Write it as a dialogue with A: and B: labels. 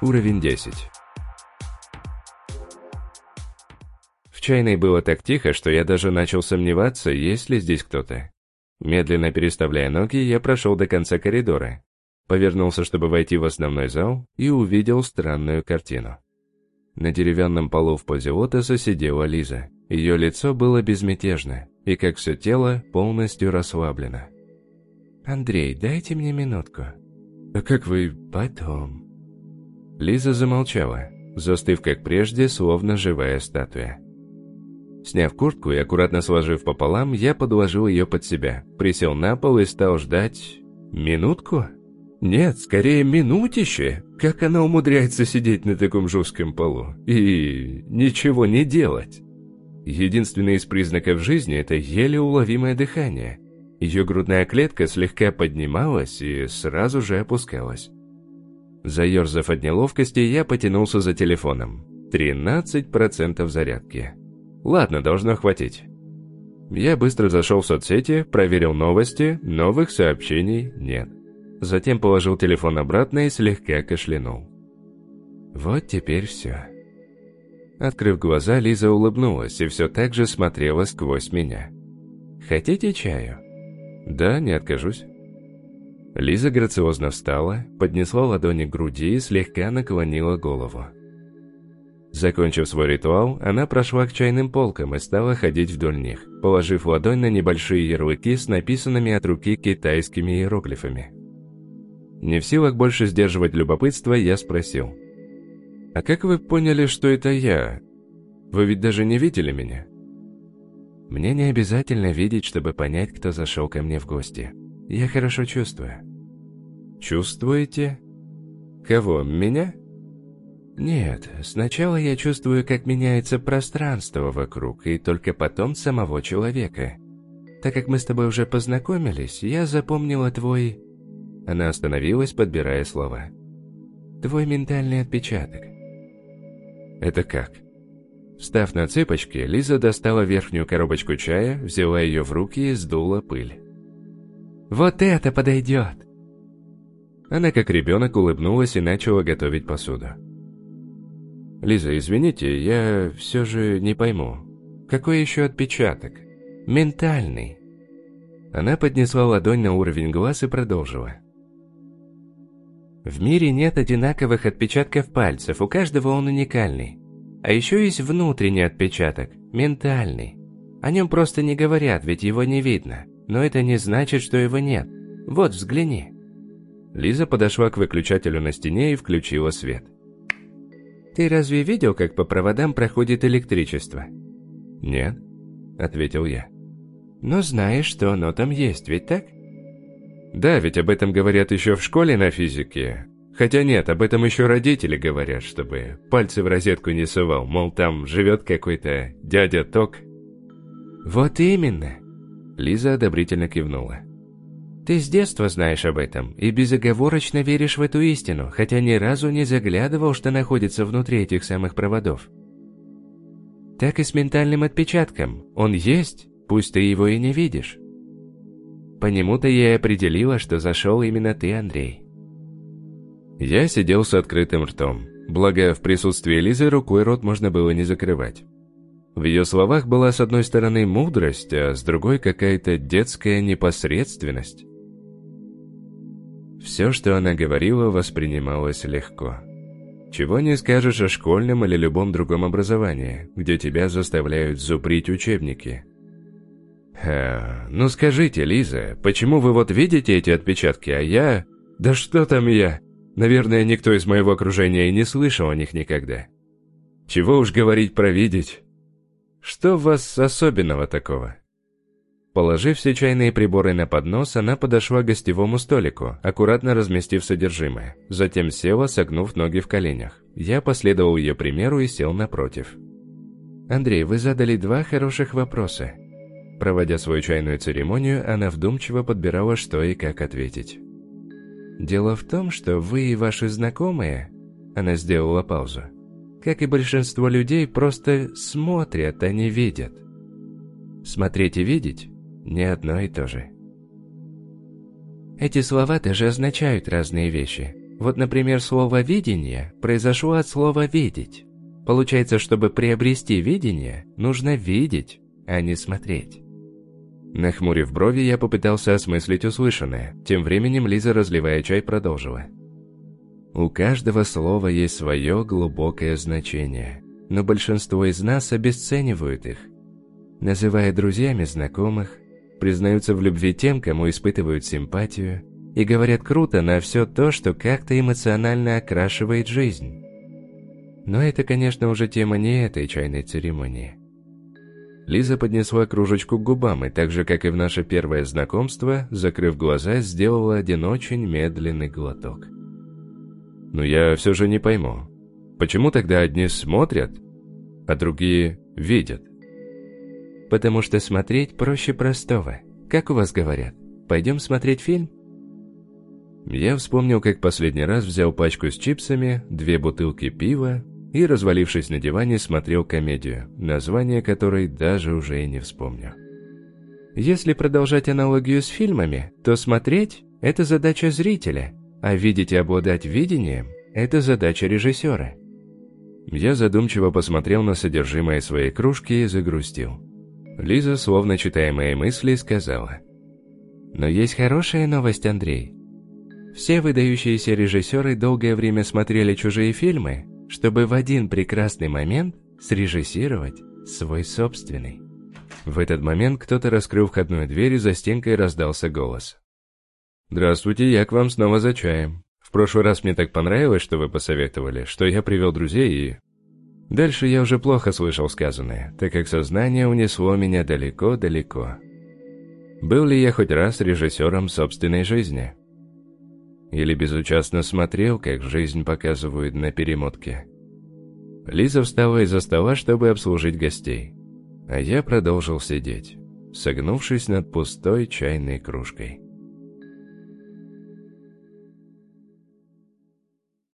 A: Уровень 10. В чайной было так тихо, что я даже начал сомневаться, есть ли здесь кто-то. Медленно переставляя ноги, я прошел до конца коридора, повернулся, чтобы войти в основной зал, и увидел странную картину. На деревянном полу в позе лотоса сидела Лиза. Ее лицо было безмятежно, и как все тело полностью расслаблено. «Андрей, дайте мне минутку». «А как вы...» «Потом». Лиза замолчала, застыв как прежде, словно живая статуя. Сняв куртку и аккуратно сложив пополам, я подложил ее под себя, присел на пол и стал ждать... Минутку? Нет, скорее минутище. Как она умудряется сидеть на таком жестком полу и ничего не делать? Единственный из признаков жизни – это еле уловимое дыхание. Ее грудная клетка слегка поднималась и сразу же опускалась. Заерзав от неловкости, я потянулся за телефоном. 13% зарядки. Ладно, должно хватить. Я быстро зашел в соцсети, проверил новости, новых сообщений нет. Затем положил телефон обратно и слегка кашлянул. Вот теперь все. Открыв глаза, Лиза улыбнулась и все так же смотрела сквозь меня. «Хотите чаю?» «Да, не откажусь». Лиза грациозно встала, поднесла ладони к груди и слегка наклонила голову. Закончив свой ритуал, она прошла к чайным полкам и стала ходить вдоль них, положив ладонь на небольшие ярлыки с написанными от руки китайскими иероглифами. Не в силах больше сдерживать любопытство, я спросил. «А как вы поняли, что это я? Вы ведь даже не видели меня?» «Мне не обязательно видеть, чтобы понять, кто зашел ко мне в гости. Я хорошо чувствую». «Чувствуете? Кого, меня?» Нет, сначала я чувствую, как меняется пространство вокруг, и только потом самого человека. Так как мы с тобой уже познакомились, я запомнила твой... Она остановилась, подбирая слова. Твой ментальный отпечаток. Это как? Встав на цыпочки, Лиза достала верхнюю коробочку чая, взяла ее в руки и сдула пыль. «Вот это подойдет!» Она как ребенок улыбнулась и начала готовить посуду. «Лиза, извините, я все же не пойму. Какой еще отпечаток?» «Ментальный». Она поднесла ладонь на уровень глаз и продолжила. В мире нет одинаковых отпечатков пальцев, у каждого он уникальный. А еще есть внутренний отпечаток, ментальный. О нем просто не говорят, ведь его не видно. Но это не значит, что его нет. Вот, взгляни. Лиза подошла к выключателю на стене и включила свет. Ты разве видел, как по проводам проходит электричество? Нет, ответил я. Но знаешь, что оно там есть, ведь так? Да, ведь об этом говорят еще в школе на физике. Хотя нет, об этом еще родители говорят, чтобы пальцы в розетку не совал, мол, там живет какой-то дядя Ток. Вот именно. Лиза одобрительно кивнула. Ты с детства знаешь об этом и безоговорочно веришь в эту истину, хотя ни разу не заглядывал, что находится внутри этих самых проводов. Так и с ментальным отпечатком. Он есть, пусть ты его и не видишь. По нему-то я и определила, что зашел именно ты, Андрей. Я сидел с открытым ртом, благо в присутствии Лизы рукой рот можно было не закрывать. В ее словах была с одной стороны мудрость, а с другой какая-то детская непосредственность. Все, что она говорила, воспринималось легко. Чего не скажешь о школьном или любом другом образовании, где тебя заставляют зубрить учебники. Ха, ну скажите, Лиза, почему вы вот видите эти отпечатки, а я... Да что там я? Наверное, никто из моего окружения и не слышал о них никогда. Чего уж говорить про видеть. Что в вас особенного такого? Положив все чайные приборы на поднос, она подошла к гостевому столику, аккуратно разместив содержимое. Затем села, согнув ноги в коленях. Я последовал ее примеру и сел напротив. «Андрей, вы задали два хороших вопроса». Проводя свою чайную церемонию, она вдумчиво подбирала, что и как ответить. «Дело в том, что вы и ваши знакомые...» Она сделала паузу. «Как и большинство людей, просто смотрят, а не видят». Смотреть и видеть не одно и то же. Эти слова даже означают разные вещи. Вот, например, слово «видение» произошло от слова «видеть». Получается, чтобы приобрести видение, нужно видеть, а не смотреть. Нахмурив брови, я попытался осмыслить услышанное. Тем временем Лиза, разливая чай, продолжила. У каждого слова есть свое глубокое значение, но большинство из нас обесценивают их. Называя друзьями знакомых, признаются в любви тем, кому испытывают симпатию, и говорят круто на все то, что как-то эмоционально окрашивает жизнь. Но это, конечно, уже тема не этой чайной церемонии. Лиза поднесла кружечку к губам и так же, как и в наше первое знакомство, закрыв глаза, сделала один очень медленный глоток. Но я все же не пойму, почему тогда одни смотрят, а другие видят? Потому что смотреть проще простого. Как у вас говорят? Пойдем смотреть фильм? Я вспомнил, как последний раз взял пачку с чипсами, две бутылки пива и, развалившись на диване, смотрел комедию, название которой даже уже и не вспомню. Если продолжать аналогию с фильмами, то смотреть – это задача зрителя, а видеть и обладать видением – это задача режиссера. Я задумчиво посмотрел на содержимое своей кружки и загрустил. Лиза, словно читая мои мысли, сказала. «Но есть хорошая новость, Андрей. Все выдающиеся режиссеры долгое время смотрели чужие фильмы, чтобы в один прекрасный момент срежиссировать свой собственный. В этот момент кто-то раскрыл входную дверь и за стенкой раздался голос. «Здравствуйте, я к вам снова за чаем. В прошлый раз мне так понравилось, что вы посоветовали, что я привел друзей и...» Дальше я уже плохо слышал сказанное, так как сознание унесло меня далеко-далеко. Был ли я хоть раз режиссером собственной жизни? Или безучастно смотрел, как жизнь показывают на перемотке. Лиза встала из-за стола, чтобы обслужить гостей. А я продолжил сидеть, согнувшись над пустой чайной кружкой.